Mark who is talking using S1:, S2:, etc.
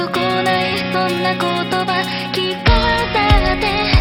S1: と来ない。そんな言葉聞かされて